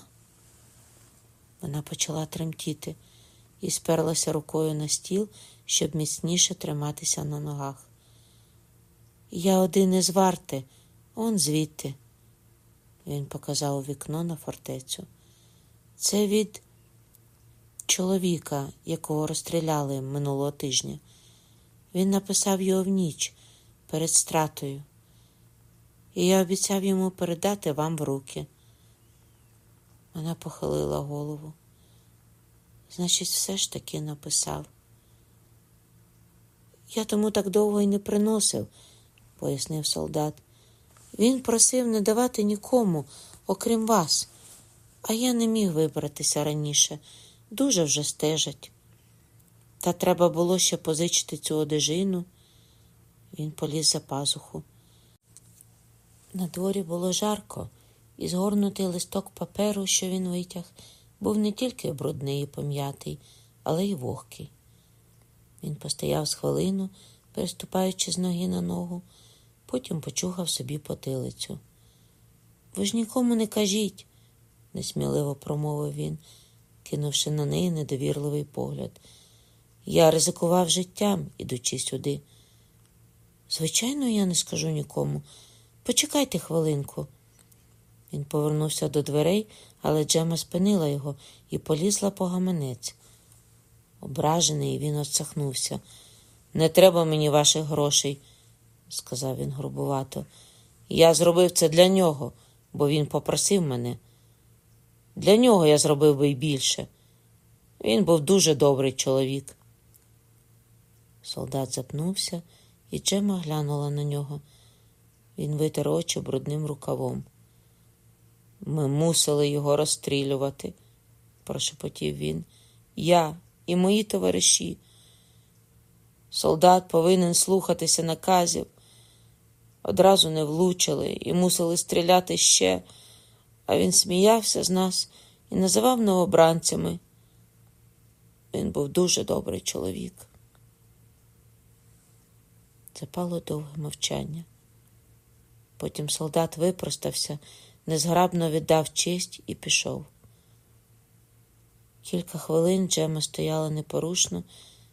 Вона почала тремтіти і сперлася рукою на стіл, щоб міцніше триматися на ногах. Я один із варти, он звідти. Він показав у вікно на фортецю. Це від чоловіка, якого розстріляли минулого тижня. Він написав його в ніч перед стратою, і я обіцяв йому передати вам в руки. Вона похилила голову. Значить, все ж таки написав. Я тому так довго й не приносив, пояснив солдат. Він просив не давати нікому, окрім вас, а я не міг вибратися раніше, дуже вже стежать. Та треба було ще позичити цю одежину. Він поліз за пазуху. На дворі було жарко, і згорнутий листок паперу, що він витяг, був не тільки брудний і пом'ятий, але й вогкий. Він постояв з хвилину, переступаючи з ноги на ногу, потім почухав собі потилицю. Ви ж нікому не кажіть, несміливо промовив він, кинувши на неї недовірливий погляд. Я ризикував життям, ідучи сюди. Звичайно, я не скажу нікому. Почекайте хвилинку. Він повернувся до дверей, але Джема спинила його і полізла по гаманець. Ображений, він отсахнувся. Не треба мені ваших грошей, сказав він грубувато. Я зробив це для нього, бо він попросив мене. Для нього я зробив би й більше. Він був дуже добрий чоловік. Солдат запнувся, і Джема глянула на нього. Він витер очі брудним рукавом. Ми мусили його розстрілювати, прошепотів він. Я і мої товариші. Солдат повинен слухатися наказів. Одразу не влучили і мусили стріляти ще, а він сміявся з нас і називав новобранцями. Він був дуже добрий чоловік. Запало довге мовчання. Потім солдат випростався, незграбно віддав честь і пішов. Кілька хвилин Джема стояла непорушно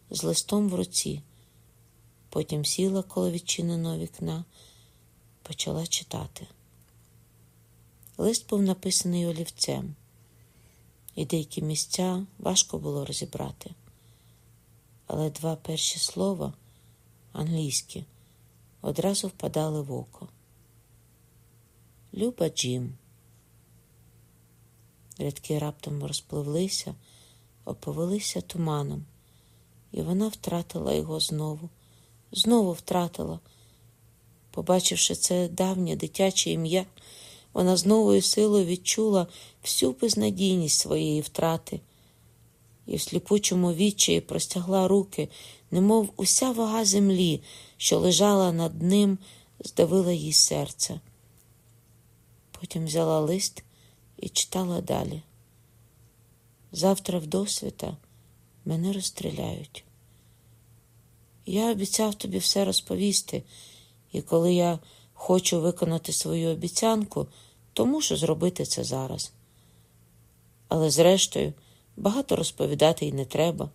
з листом в руці, потім сіла коло відчиненого вікна, почала читати. Лист був написаний олівцем, і деякі місця важко було розібрати. Але два перші слова англійські одразу впадали в око. Люба Джим. Рядки раптом розпливлися, оповелися туманом, і вона втратила його знову, знову втратила. Побачивши це давнє дитяче ім'я, вона з новою силою відчула всю безнадійність своєї втрати і в сліпучому відчаї простягла руки, немов уся вага землі, що лежала над ним, здавила їй серце. Потім взяла лист і читала далі. Завтра в досвіта мене розстріляють. Я обіцяв тобі все розповісти, і коли я хочу виконати свою обіцянку, то мушу зробити це зараз. Але, зрештою, багато розповідати й не треба.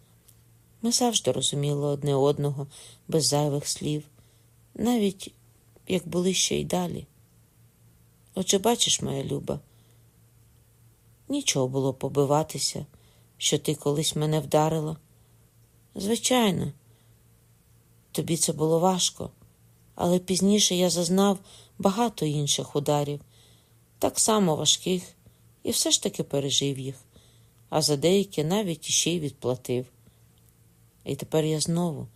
Ми завжди розуміли одне одного без зайвих слів, навіть як були ще й далі. Отже, бачиш, моя люба, нічого було побиватися, що ти колись мене вдарила. Звичайно, тобі це було важко, але пізніше я зазнав багато інших ударів, так само важких, і все ж таки пережив їх, а за деякі навіть іще й відплатив. І тепер я знову,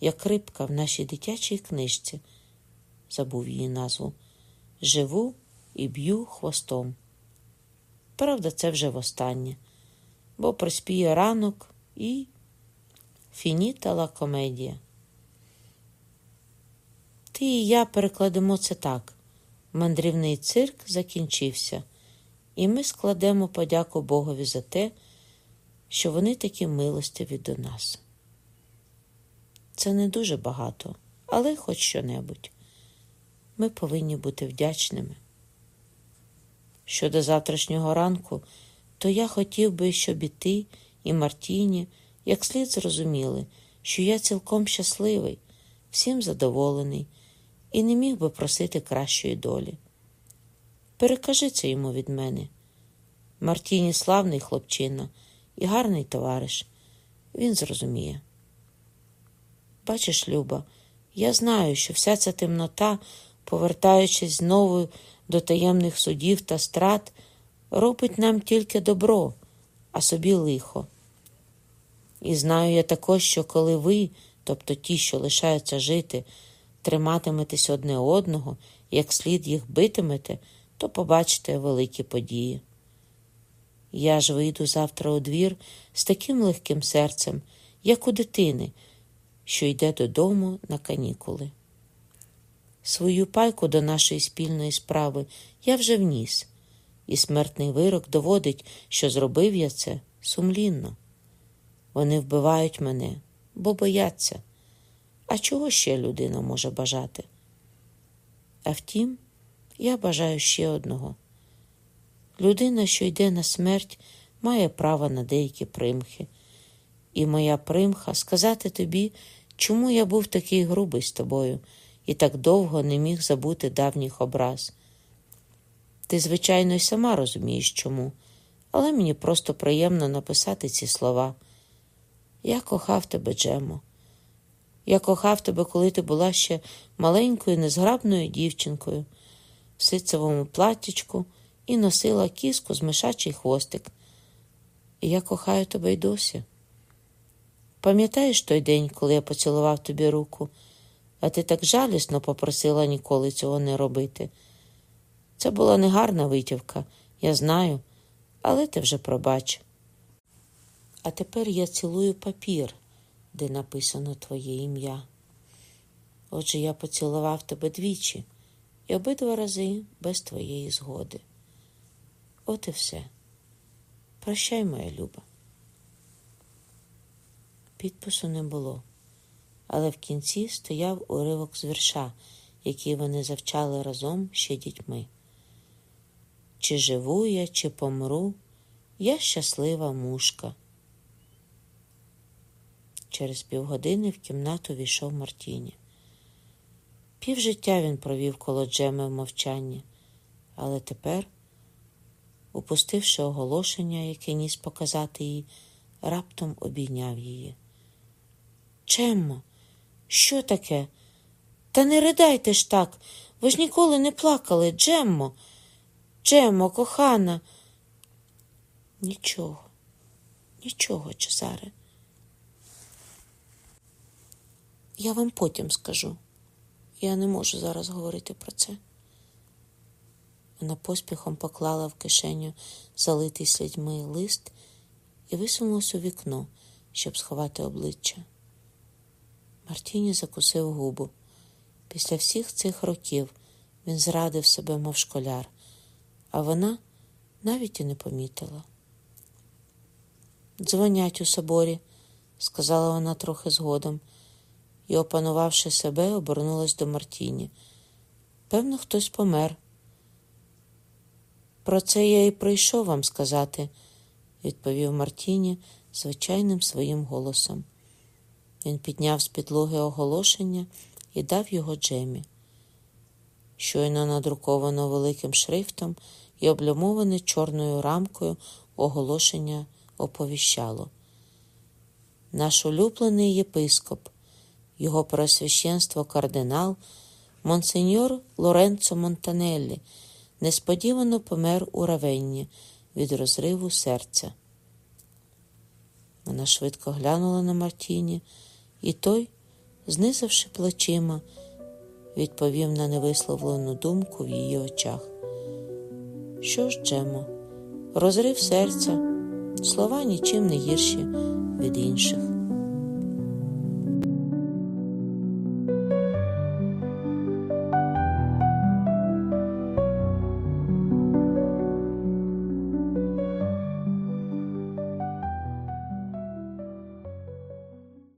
як рибка в нашій дитячій книжці, забув її назву, живу і б'ю хвостом. Правда, це вже востаннє, бо приспіє ранок і фінітала комедія. Ти і я перекладемо це так. Мандрівний цирк закінчився, і ми складемо подяку Богові за те, що вони такі милостиві до нас. Це не дуже багато, але хоч що-небудь. Ми повинні бути вдячними. Щодо завтрашнього ранку, то я хотів би, щоб і ти, і Мартіні як слід зрозуміли, що я цілком щасливий, всім задоволений і не міг би просити кращої долі. Перекажи це йому від мене. Мартіні славний хлопчина і гарний товариш. Він зрозуміє. Бачиш, Люба, я знаю, що вся ця темнота, повертаючись знову до таємних судів та страт, робить нам тільки добро, а собі лихо. І знаю я також, що коли ви, тобто ті, що лишаються жити, триматиметесь одне одного, як слід їх битимете, то побачите великі події. Я ж вийду завтра у двір з таким легким серцем, як у дитини, що йде додому на канікули. Свою пайку до нашої спільної справи я вже вніс, і смертний вирок доводить, що зробив я це сумлінно. Вони вбивають мене, бо бояться. А чого ще людина може бажати? А втім, я бажаю ще одного. Людина, що йде на смерть, має право на деякі примхи. І моя примха сказати тобі, чому я був такий грубий з тобою і так довго не міг забути давніх образ. Ти, звичайно, й сама розумієш чому, але мені просто приємно написати ці слова. Я кохав тебе, Джемо. Я кохав тебе, коли ти була ще маленькою, незграбною дівчинкою, в ситцевому платтячку і носила кіску з мишачий хвостик. І я кохаю тебе й досі. Пам'ятаєш той день, коли я поцілував тобі руку, а ти так жалісно попросила ніколи цього не робити. Це була негарна витівка, я знаю, але ти вже пробач. А тепер я цілую папір, де написано твоє ім'я. Отже, я поцілував тебе двічі і обидва рази без твоєї згоди. От і все. Прощай, моя люба. Підпису не було, але в кінці стояв уривок з вірша, який вони завчали разом ще дітьми. Чи живу я, чи помру, я щаслива мушка. Через півгодини в кімнату війшов Мартіні. Півжиття він провів коло Джеми в мовчанні, але тепер, упустивши оголошення, яке ніс показати їй, раптом обійняв її. Чеммо, що таке? Та не ридайте ж так, ви ж ніколи не плакали, Джеммо. Джеммо, кохана. Нічого, нічого, Чезаре. Я вам потім скажу. Я не можу зараз говорити про це. Вона поспіхом поклала в кишеню залитий слідьми лист і висунулась у вікно, щоб сховати обличчя. Мартіні закусив губу. Після всіх цих років він зрадив себе, мов школяр, а вона навіть і не помітила. Дзвонять у соборі, сказала вона трохи згодом і, опанувавши себе, обернулась до Мартіні. Певно, хтось помер. Про це я і прийшов вам сказати, відповів Мартіні звичайним своїм голосом. Він підняв з підлоги оголошення і дав його Джемі. Щойно надруковано великим шрифтом і облямоване чорною рамкою оголошення оповіщало. Наш улюблений єпископ його просвященство кардинал, монсеньор Лоренцо Монтанеллі, несподівано помер у равенні від розриву серця. Вона швидко глянула на Мартіні, і той, знизавши плечима, відповів на невисловлену думку в її очах. Що ж, Джемо, розрив серця, слова нічим не гірші від інших.